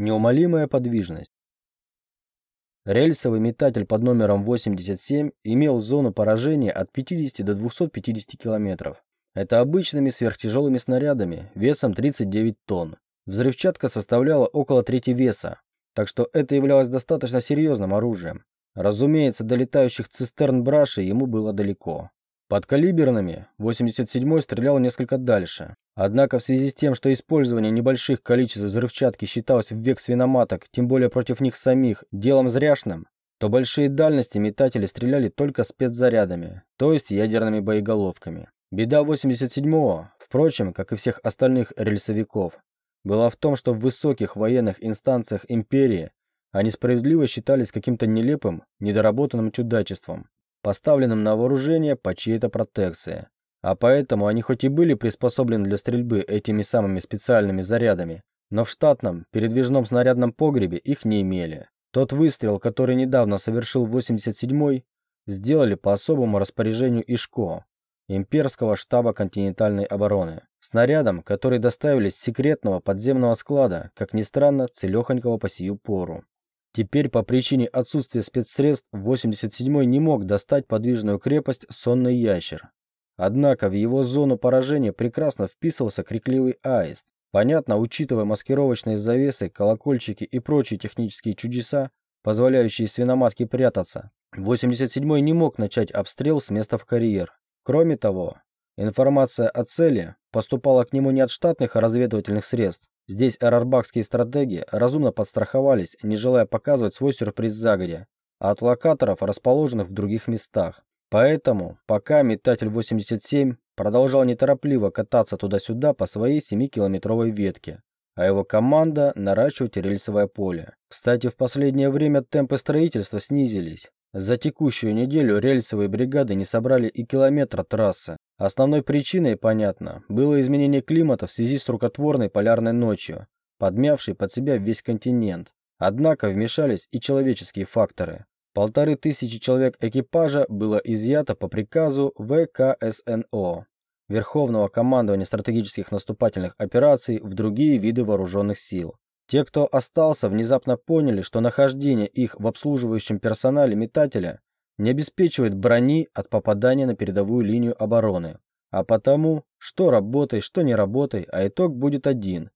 Неумолимая подвижность. Рельсовый метатель под номером 87 имел зону поражения от 50 до 250 километров. Это обычными сверхтяжелыми снарядами весом 39 тонн. Взрывчатка составляла около трети веса, так что это являлось достаточно серьезным оружием. Разумеется, до летающих цистерн браши ему было далеко. Подкалиберными 87-й стрелял несколько дальше. Однако в связи с тем, что использование небольших количеств взрывчатки считалось в век свиноматок, тем более против них самих, делом зряшным, то большие дальности метатели стреляли только спецзарядами, то есть ядерными боеголовками. Беда 87-го, впрочем, как и всех остальных рельсовиков, была в том, что в высоких военных инстанциях империи они справедливо считались каким-то нелепым, недоработанным чудачеством, поставленным на вооружение по чьей-то протекции. А поэтому они хоть и были приспособлены для стрельбы этими самыми специальными зарядами, но в штатном передвижном снарядном погребе их не имели. Тот выстрел, который недавно совершил 87-й, сделали по особому распоряжению ИШКО, имперского штаба континентальной обороны, снарядом, который доставили с секретного подземного склада, как ни странно, целехонького по сию пору. Теперь по причине отсутствия спецсредств 87-й не мог достать подвижную крепость «Сонный ящер». Однако в его зону поражения прекрасно вписывался крикливый аист. Понятно, учитывая маскировочные завесы, колокольчики и прочие технические чудеса, позволяющие свиноматке прятаться, 87-й не мог начать обстрел с места в карьер. Кроме того, информация о цели поступала к нему не от штатных разведывательных средств, Здесь арарбакские стратеги разумно подстраховались, не желая показывать свой сюрприз загодя, а от локаторов, расположенных в других местах. Поэтому, пока метатель 87 продолжал неторопливо кататься туда-сюда по своей 7-километровой ветке, а его команда наращивать рельсовое поле. Кстати, в последнее время темпы строительства снизились. За текущую неделю рельсовые бригады не собрали и километра трассы. Основной причиной, понятно, было изменение климата в связи с рукотворной полярной ночью, подмявшей под себя весь континент. Однако вмешались и человеческие факторы. Полторы тысячи человек экипажа было изъято по приказу ВКСНО, Верховного командования стратегических наступательных операций в другие виды вооруженных сил. Те, кто остался, внезапно поняли, что нахождение их в обслуживающем персонале метателя не обеспечивает брони от попадания на передовую линию обороны. А потому, что работай, что не работай, а итог будет один.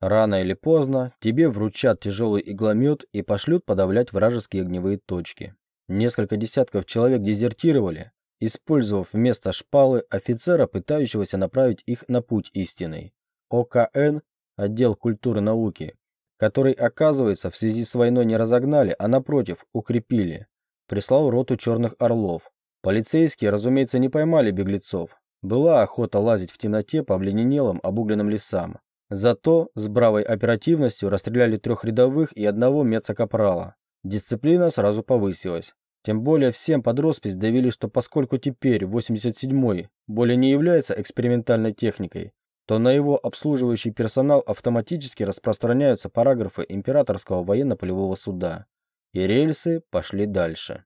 Рано или поздно тебе вручат тяжелый игломет и пошлют подавлять вражеские огневые точки. Несколько десятков человек дезертировали, использовав вместо шпалы офицера, пытающегося направить их на путь истинный. ОКН, отдел культуры науки, который, оказывается, в связи с войной не разогнали, а напротив, укрепили. Прислал роту черных орлов. Полицейские, разумеется, не поймали беглецов. Была охота лазить в темноте по обледенелым обугленным лесам. Зато с бравой оперативностью расстреляли трех рядовых и одного мецакапрала. Дисциплина сразу повысилась. Тем более всем под роспись довели, что поскольку теперь 87-й более не является экспериментальной техникой, то на его обслуживающий персонал автоматически распространяются параграфы императорского военно-полевого суда. И рельсы пошли дальше.